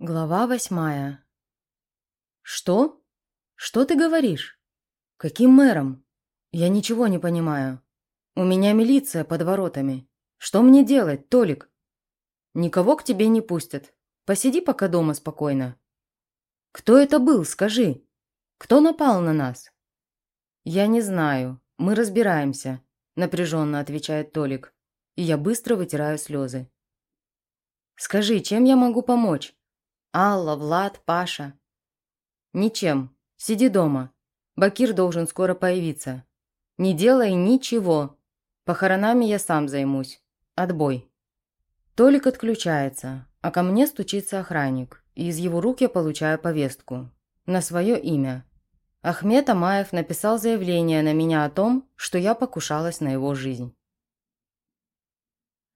Глава восьмая. «Что? Что ты говоришь? Каким мэром? Я ничего не понимаю. У меня милиция под воротами. Что мне делать, Толик? Никого к тебе не пустят. Посиди пока дома спокойно. Кто это был, скажи? Кто напал на нас?» «Я не знаю. Мы разбираемся», – напряженно отвечает Толик. И я быстро вытираю слезы. «Скажи, чем я могу помочь?» Алла, Влад, Паша. Ничем. Сиди дома. Бакир должен скоро появиться. Не делай ничего. Похоронами я сам займусь. Отбой. Толик отключается, а ко мне стучится охранник, и из его рук я получаю повестку. На свое имя. Ахмед Амаев написал заявление на меня о том, что я покушалась на его жизнь.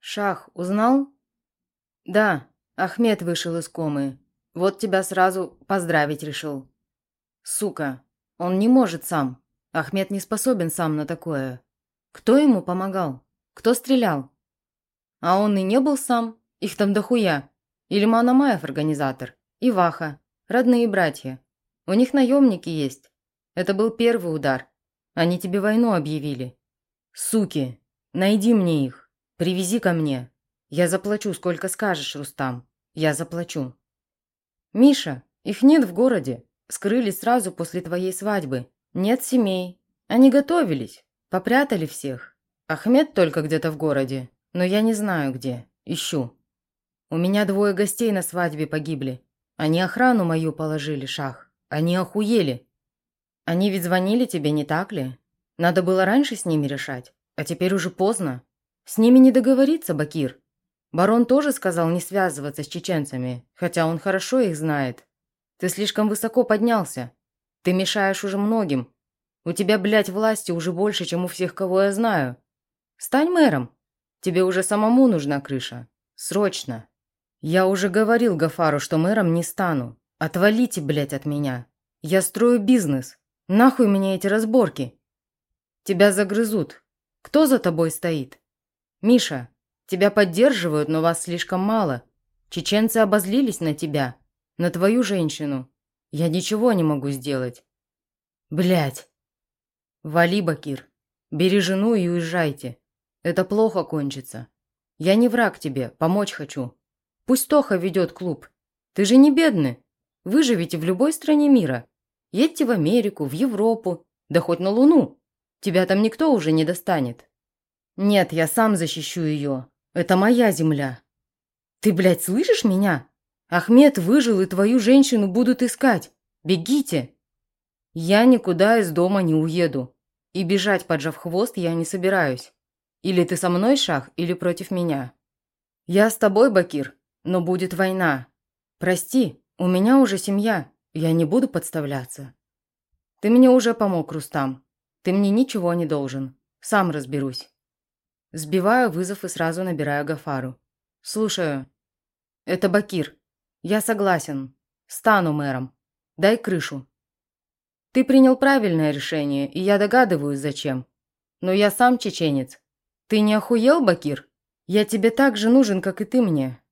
«Шах, узнал?» «Да, Ахмед вышел из комы. Вот тебя сразу поздравить решил. Сука, он не может сам. Ахмед не способен сам на такое. Кто ему помогал? Кто стрелял? А он и не был сам. Их там дохуя. Ильман Амаев организатор. И Ваха. Родные братья. У них наемники есть. Это был первый удар. Они тебе войну объявили. Суки, найди мне их. Привези ко мне. Я заплачу, сколько скажешь, Рустам. Я заплачу. «Миша, их нет в городе. Скрылись сразу после твоей свадьбы. Нет семей. Они готовились. Попрятали всех. Ахмед только где-то в городе. Но я не знаю где. Ищу. У меня двое гостей на свадьбе погибли. Они охрану мою положили, Шах. Они охуели. Они ведь звонили тебе, не так ли? Надо было раньше с ними решать. А теперь уже поздно. С ними не договориться, Бакир. Барон тоже сказал не связываться с чеченцами, хотя он хорошо их знает. Ты слишком высоко поднялся. Ты мешаешь уже многим. У тебя, блядь, власти уже больше, чем у всех, кого я знаю. Стань мэром. Тебе уже самому нужна крыша. Срочно. Я уже говорил Гафару, что мэром не стану. Отвалите, блядь, от меня. Я строю бизнес. Нахуй мне эти разборки. Тебя загрызут. Кто за тобой стоит? Миша, Тебя поддерживают, но вас слишком мало. Чеченцы обозлились на тебя, на твою женщину. Я ничего не могу сделать. Блять. Вали, Бакир. Бери жену и уезжайте. Это плохо кончится. Я не враг тебе, помочь хочу. Пусть Тоха ведет клуб. Ты же не бедный. Выживите в любой стране мира. Едьте в Америку, в Европу, да хоть на Луну. Тебя там никто уже не достанет. Нет, я сам защищу ее. Это моя земля. Ты, блядь, слышишь меня? Ахмед выжил, и твою женщину будут искать. Бегите. Я никуда из дома не уеду. И бежать, поджав хвост, я не собираюсь. Или ты со мной, Шах, или против меня. Я с тобой, Бакир, но будет война. Прости, у меня уже семья, я не буду подставляться. Ты мне уже помог, Рустам. Ты мне ничего не должен. Сам разберусь. Сбиваю вызов и сразу набираю Гафару. «Слушаю. Это Бакир. Я согласен. Стану мэром. Дай крышу». «Ты принял правильное решение, и я догадываюсь, зачем. Но я сам чеченец. Ты не охуел, Бакир? Я тебе так же нужен, как и ты мне.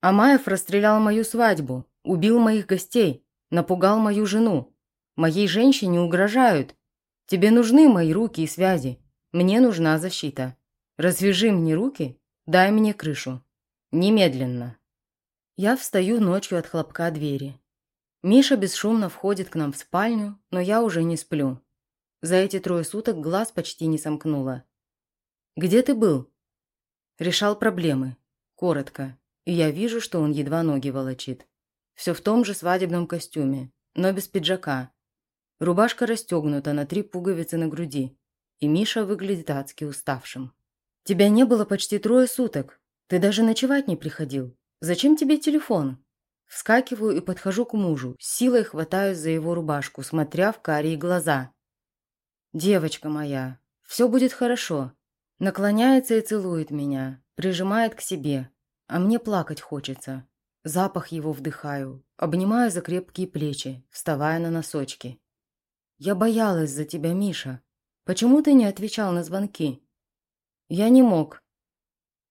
Амаев расстрелял мою свадьбу, убил моих гостей, напугал мою жену. Моей женщине угрожают. Тебе нужны мои руки и связи. Мне нужна защита». Развяжи мне руки, дай мне крышу. Немедленно. Я встаю ночью от хлопка двери. Миша бесшумно входит к нам в спальню, но я уже не сплю. За эти трое суток глаз почти не сомкнула. «Где ты был?» Решал проблемы. Коротко. И я вижу, что он едва ноги волочит. Все в том же свадебном костюме, но без пиджака. Рубашка расстегнута на три пуговицы на груди, и Миша выглядит адски уставшим. Тебя не было почти трое суток. Ты даже ночевать не приходил. Зачем тебе телефон?» Вскакиваю и подхожу к мужу, силой хватаюсь за его рубашку, смотря в карие глаза. «Девочка моя, все будет хорошо». Наклоняется и целует меня, прижимает к себе, а мне плакать хочется. Запах его вдыхаю, обнимаю за крепкие плечи, вставая на носочки. «Я боялась за тебя, Миша. Почему ты не отвечал на звонки?» Я не мог.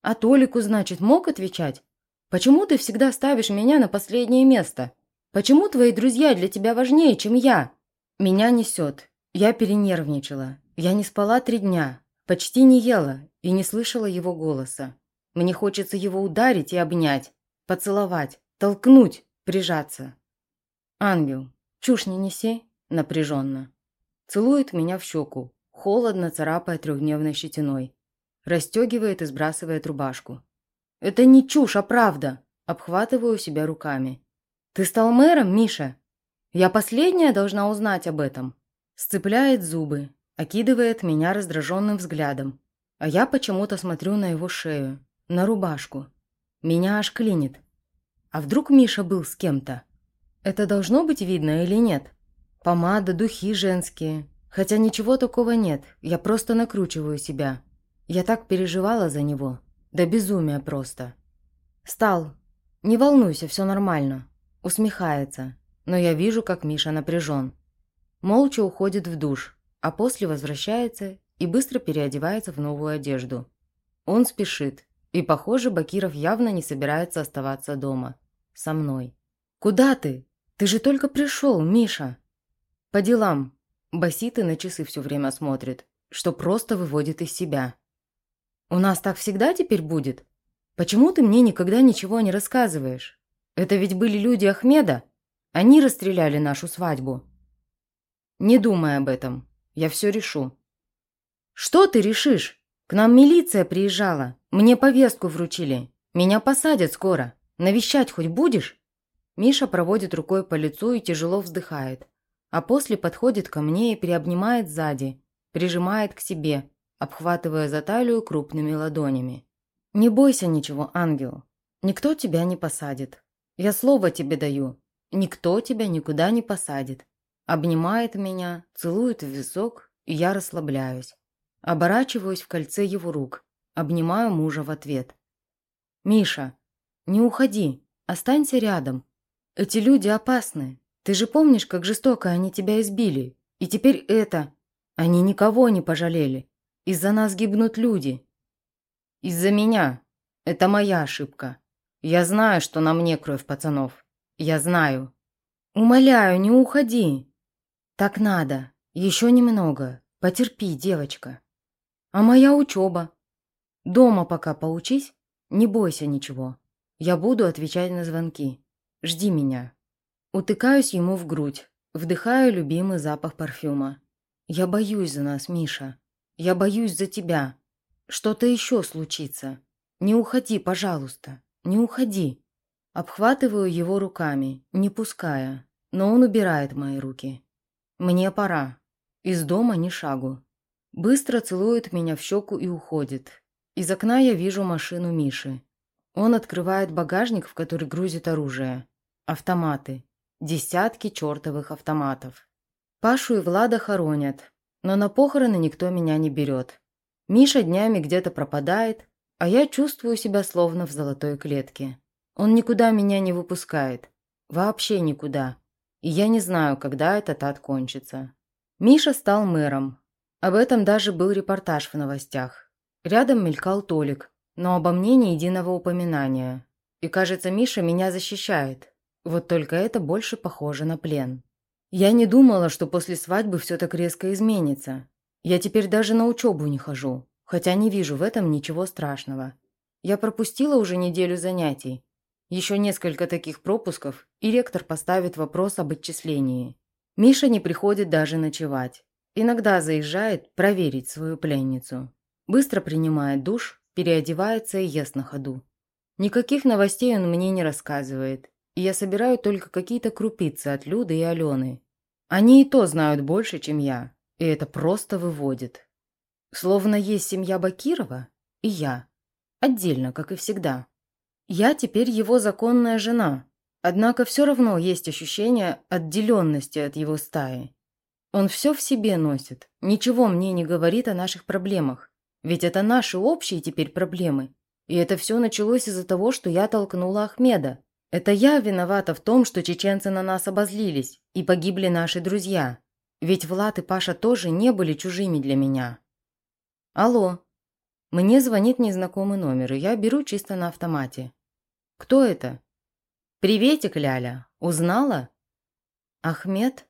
А Толику, значит, мог отвечать? Почему ты всегда ставишь меня на последнее место? Почему твои друзья для тебя важнее, чем я? Меня несет. Я перенервничала. Я не спала три дня, почти не ела и не слышала его голоса. Мне хочется его ударить и обнять, поцеловать, толкнуть, прижаться. Ангел, чушь не неси, напряженно. Целует меня в щеку, холодно царапая трехдневной щетиной. Растегивает и сбрасывает рубашку. «Это не чушь, а правда!» Обхватываю себя руками. «Ты стал мэром, Миша? Я последняя должна узнать об этом». Сцепляет зубы, окидывает меня раздраженным взглядом. А я почему-то смотрю на его шею, на рубашку. Меня аж клинит. А вдруг Миша был с кем-то? Это должно быть видно или нет? Помада, духи женские. Хотя ничего такого нет, я просто накручиваю себя. Я так переживала за него. Да безумие просто. Стал. Не волнуйся, все нормально. Усмехается. Но я вижу, как Миша напряжен. Молча уходит в душ, а после возвращается и быстро переодевается в новую одежду. Он спешит, и, похоже, Бакиров явно не собирается оставаться дома. Со мной. «Куда ты? Ты же только пришел, Миша!» «По делам». Басит и на часы все время смотрит, что просто выводит из себя. «У нас так всегда теперь будет? Почему ты мне никогда ничего не рассказываешь? Это ведь были люди Ахмеда. Они расстреляли нашу свадьбу». «Не думай об этом. Я все решу». «Что ты решишь? К нам милиция приезжала. Мне повестку вручили. Меня посадят скоро. Навещать хоть будешь?» Миша проводит рукой по лицу и тяжело вздыхает. А после подходит ко мне и приобнимает сзади, прижимает к себе, обхватывая за талию крупными ладонями. «Не бойся ничего, ангел. Никто тебя не посадит. Я слово тебе даю. Никто тебя никуда не посадит. Обнимает меня, целует в висок, и я расслабляюсь. Оборачиваюсь в кольце его рук, обнимаю мужа в ответ. «Миша, не уходи, останься рядом. Эти люди опасны. Ты же помнишь, как жестоко они тебя избили? И теперь это... Они никого не пожалели. Из-за нас гибнут люди. Из-за меня. Это моя ошибка. Я знаю, что на мне кровь пацанов. Я знаю. Умоляю, не уходи. Так надо. Еще немного. Потерпи, девочка. А моя учеба? Дома пока поучись, не бойся ничего. Я буду отвечать на звонки. Жди меня. Утыкаюсь ему в грудь, вдыхаю любимый запах парфюма. Я боюсь за нас, Миша. Я боюсь за тебя. Что-то еще случится. Не уходи, пожалуйста. Не уходи. Обхватываю его руками, не пуская, но он убирает мои руки. Мне пора. Из дома ни шагу. Быстро целует меня в щеку и уходит. Из окна я вижу машину Миши. Он открывает багажник, в который грузит оружие. Автоматы. Десятки чертовых автоматов. Пашу и Влада хоронят, но на похороны никто меня не берет. Миша днями где-то пропадает, а я чувствую себя словно в золотой клетке. Он никуда меня не выпускает. Вообще никуда. И я не знаю, когда этот ад кончится. Миша стал мэром, об этом даже был репортаж в новостях. Рядом мелькал Толик, но обо мне ни единого упоминания. И кажется, Миша меня защищает. Вот только это больше похоже на плен. Я не думала, что после свадьбы все так резко изменится. Я теперь даже на учебу не хожу, хотя не вижу в этом ничего страшного. Я пропустила уже неделю занятий. Еще несколько таких пропусков, и ректор поставит вопрос об отчислении. Миша не приходит даже ночевать. Иногда заезжает проверить свою пленницу. Быстро принимает душ, переодевается и ест на ходу. Никаких новостей он мне не рассказывает, я собираю только какие-то крупицы от Люды и Алены. Они и то знают больше, чем я, и это просто выводит. Словно есть семья Бакирова и я. Отдельно, как и всегда. Я теперь его законная жена, однако все равно есть ощущение отделенности от его стаи. Он все в себе носит, ничего мне не говорит о наших проблемах. Ведь это наши общие теперь проблемы. И это все началось из-за того, что я толкнула Ахмеда. Это я виновата в том, что чеченцы на нас обозлились, и погибли наши друзья. Ведь Влад и Паша тоже не были чужими для меня. Алло. Мне звонит незнакомый номер, и я беру чисто на автомате. Кто это?» «Приветик, Ляля. Узнала?» «Ахмед?»